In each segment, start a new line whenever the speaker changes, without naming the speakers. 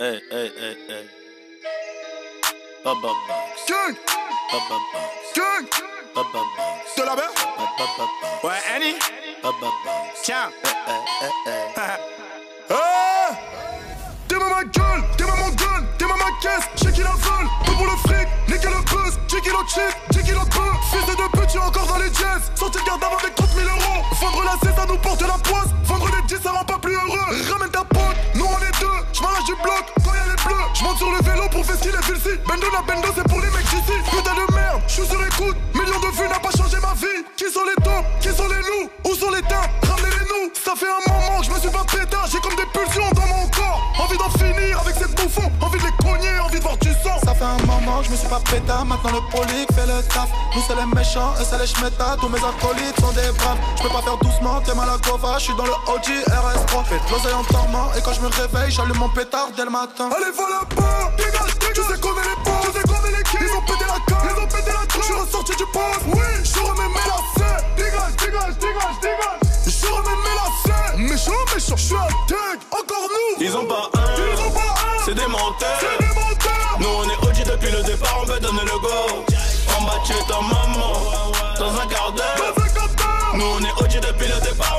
Hey, hey, hey, hey. Baba Box.
Gang,
Baba Box.
gang,
Baba Box.
de la mer
Baba Box.
Ouais, Annie
Baba Box.
Tiens
Eh, eh, eh, eh.
Ah T'es ma gueule, t'es ma gueule, t'es ma caisse, j'ai qui la veulent, tout pour le fric, niquer le buzz, j'ai qui le chip, j'ai qui le peu, fils de deux petits encore dans les jazz, sorti le garde avec y'a les bleus, j'monte sur le vélo pour fester les villes Bendo la bendo c'est pour les mecs d'ici, putain de du.
Ça fait un moment que je me suis pas pétard, maintenant le prolique fait le taf. Nous c'est les méchants, eux c'est les schmettas, tous mes acolytes sont des braves. Je peux pas faire doucement, t'es mal à Gova, je suis dans le OG RS3. Fais de l'oseille en dormant, et quand je me réveille, j'allume mon pétard dès le matin.
Allez, voilà pas, dégage, dégage. Tu sais qu'on est les bons, tu sais qu'on est l'équipe. Ils ont pété la carte, ils ont pété la trappe. Je suis ressorti du poste, oui, je remets mes lacets. Dégage, dégage, dégage, dégage. Je remets mes lacets. Méchant, méchant, je suis un encore nous.
Ils ont pas un,
Ils ont pas un,
c'est des menteurs.
c'est des menteurs.
On donner le go. Bas de chez ta maman, dans un quart d'heure. Nous on est OG depuis le départ,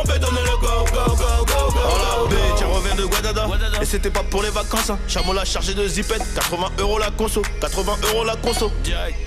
c'était pas pour les vacances, hein. Chameau l'a chargé de zipette. 80 euros la conso, 80 euros la conso.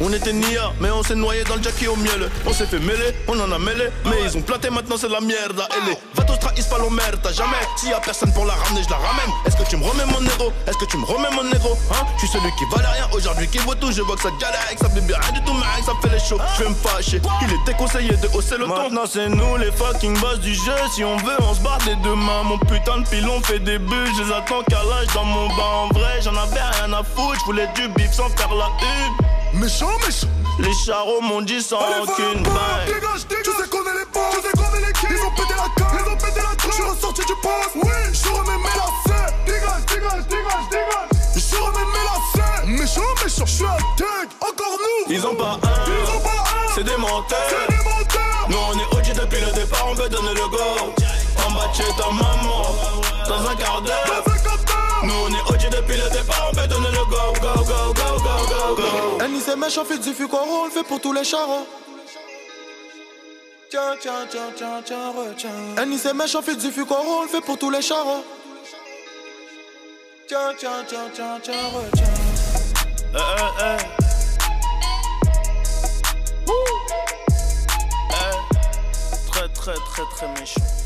On était nia, mais on s'est noyé dans le jackie au miel. On s'est fait mêler, on en a mêlé. Mais ils ont planté maintenant, c'est la merde. Et les vatos trahissent pas l'omerta, jamais. S'il y a personne pour la ramener, je la ramène. Est-ce que tu me remets mon héros Est-ce que tu me remets mon héros Hein? Je suis celui qui valait rien aujourd'hui, qui vaut tout. Je vois que ça galère, que ça fait bien rien du tout, mais ça fait les shows. Je vais me fâcher. Il est déconseillé de hausser le ton. Maintenant, c'est nous les fucking boss du jeu. Si on veut, on se barre des deux mains. Mon putain de pilon fait des bulles. Je les attends qu'à l'âge dans mon bain. En vrai, j'en avais rien à foutre. Je voulais du bif sans faire la une.
Méchant, méchant.
Les charros m'ont dit sans
Allez,
aucune bain.
dégage, dégage. Tu sais qu'on est les bons, tu sais qu'on est l'équipe. Ils ont pété la carte, ils ont pété la trappe. Je suis ressorti du poste, oui, je remets mes lacets. Dégage, dégage, dégage, dégage. Je remets mes lacets. Méchant, méchant, je suis un tag, encore nous.
Ils ont pas
Ils
un,
ont pas un,
c'est des menteurs.
c'est des menteurs.
Depuis le départ, on veut donner le go. En bas de chez ta maman, dans un quart d'heure. Nous on est OG depuis le départ, on veut donner le go, go, go, go, go, go, go.
Annie c'est méchant, fait du fucoro, on le fait pour tous les charros. Tiens, tiens, tiens, tiens, tiens, retiens. Annie c'est méchant, fait du fucoro, on le fait pour tous les charros. Tiens, tiens, tiens, tiens, tiens, retiens.
Très, très, très méchant.